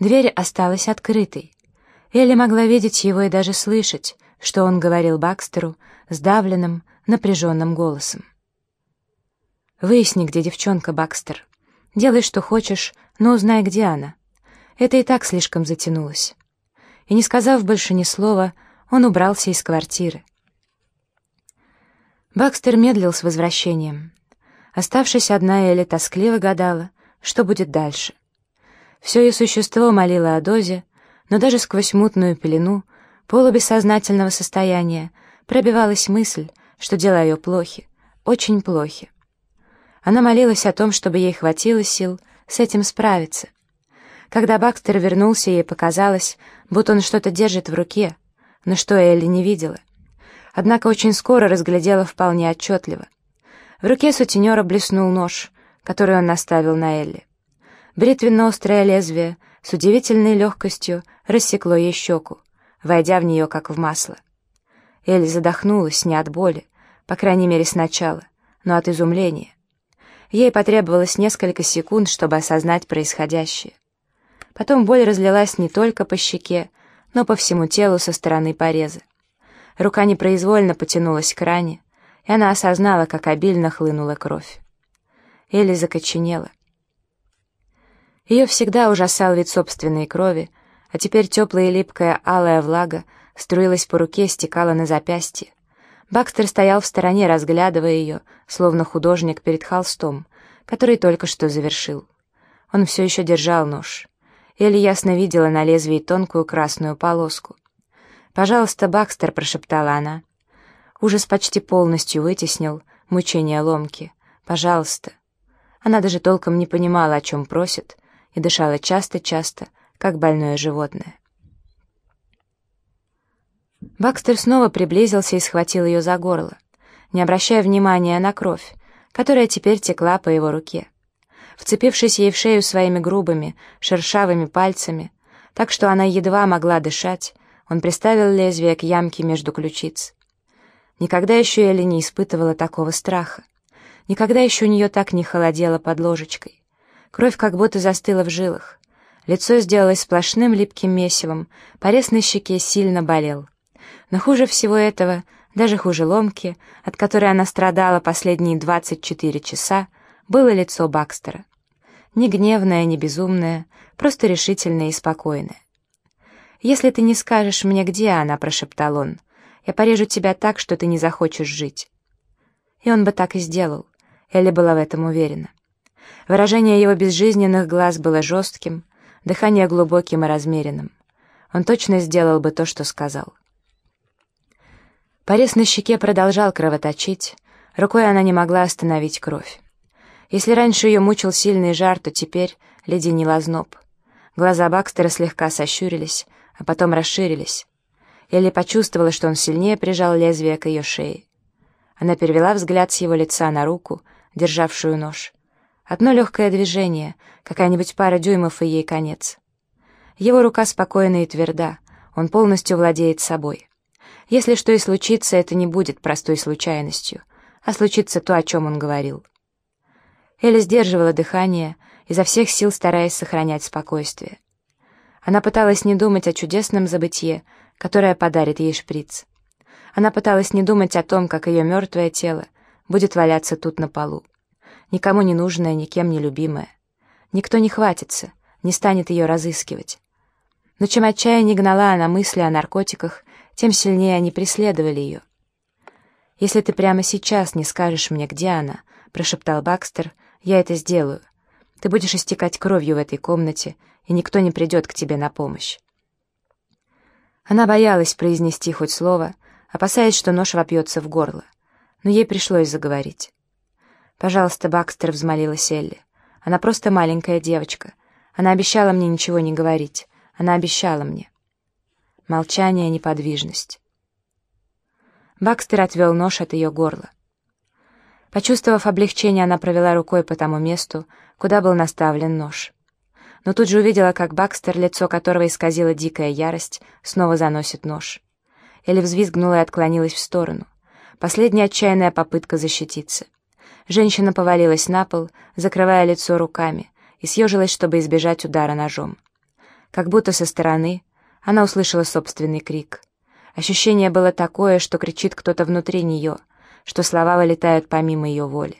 Дверь осталась открытой. Элли могла видеть его и даже слышать, что он говорил Бакстеру сдавленным, напряженным голосом. «Выясни, где девчонка, Бакстер. Делай, что хочешь, но узнай, где она. Это и так слишком затянулось». И не сказав больше ни слова, он убрался из квартиры. Бакстер медлил с возвращением. Оставшись одна, Элли тоскливо гадала, что будет дальше. Все ее существо молило о дозе, но даже сквозь мутную пелену полубессознательного состояния пробивалась мысль, что дела ее плохи, очень плохи. Она молилась о том, чтобы ей хватило сил с этим справиться. Когда Бакстер вернулся, ей показалось, будто он что-то держит в руке, но что Элли не видела. Однако очень скоро разглядела вполне отчетливо. В руке сутенера блеснул нож, который он наставил на Элли. Бритвенно-острое лезвие с удивительной легкостью рассекло ей щеку, войдя в нее как в масло. Элли задохнулась не от боли, по крайней мере сначала, но от изумления. Ей потребовалось несколько секунд, чтобы осознать происходящее. Потом боль разлилась не только по щеке, но по всему телу со стороны пореза. Рука непроизвольно потянулась к ране, и она осознала, как обильно хлынула кровь. Элли закоченела. Ее всегда ужасал вид собственной крови, а теперь теплая и липкая алая влага струилась по руке, стекала на запястье. Бакстер стоял в стороне, разглядывая ее, словно художник перед холстом, который только что завершил. Он все еще держал нож. Элли ясно видела на лезвии тонкую красную полоску. «Пожалуйста, Бакстер», — прошептала она. Ужас почти полностью вытеснил мучение ломки. «Пожалуйста». Она даже толком не понимала, о чем просит, и дышала часто-часто, как больное животное. Бакстер снова приблизился и схватил ее за горло, не обращая внимания на кровь, которая теперь текла по его руке. Вцепившись ей в шею своими грубыми, шершавыми пальцами, так что она едва могла дышать, он приставил лезвие к ямке между ключиц. Никогда еще Элли не испытывала такого страха. Никогда еще у нее так не холодело под ложечкой. Кровь как будто застыла в жилах. Лицо сделалось сплошным липким месивом, порез на щеке сильно болел. Но хуже всего этого, даже хуже ломки, от которой она страдала последние 24 часа, было лицо Бакстера. Не гневное, не безумное, просто решительное и спокойное. «Если ты не скажешь мне, где она», — прошептал он, — «я порежу тебя так, что ты не захочешь жить». И он бы так и сделал. Элли была в этом уверена. Выражение его безжизненных глаз было жестким, дыхание глубоким и размеренным. Он точно сделал бы то, что сказал. Порез на щеке продолжал кровоточить, рукой она не могла остановить кровь. Если раньше ее мучил сильный жар, то теперь леденил озноб. Глаза Бакстера слегка сощурились, а потом расширились. Элли почувствовала, что он сильнее прижал лезвие к ее шее. Она перевела взгляд с его лица на руку, державшую нож. Одно легкое движение, какая-нибудь пара дюймов и ей конец. Его рука спокойна и тверда, он полностью владеет собой. Если что и случится, это не будет простой случайностью, а случится то, о чем он говорил. Эля сдерживала дыхание, изо всех сил стараясь сохранять спокойствие. Она пыталась не думать о чудесном забытье, которое подарит ей шприц. Она пыталась не думать о том, как ее мертвое тело будет валяться тут на полу. Никому не нужное, никем не любимое. Никто не хватится, не станет ее разыскивать. Но чем отчаяннее гнала она мысли о наркотиках, тем сильнее они преследовали ее. «Если ты прямо сейчас не скажешь мне, где она», — прошептал Бакстер, — «я это сделаю. Ты будешь истекать кровью в этой комнате, и никто не придет к тебе на помощь». Она боялась произнести хоть слово, опасаясь, что нож вопьется в горло, но ей пришлось заговорить. «Пожалуйста, Бакстер», — взмолилась Элли. «Она просто маленькая девочка. Она обещала мне ничего не говорить. Она обещала мне». Молчание, неподвижность. Бакстер отвел нож от ее горла. Почувствовав облегчение, она провела рукой по тому месту, куда был наставлен нож. Но тут же увидела, как Бакстер, лицо которого исказила дикая ярость, снова заносит нож. Элли взвизгнула и отклонилась в сторону. Последняя отчаянная попытка защититься. Женщина повалилась на пол, закрывая лицо руками, и съежилась, чтобы избежать удара ножом. Как будто со стороны она услышала собственный крик. Ощущение было такое, что кричит кто-то внутри нее, что слова вылетают помимо ее воли.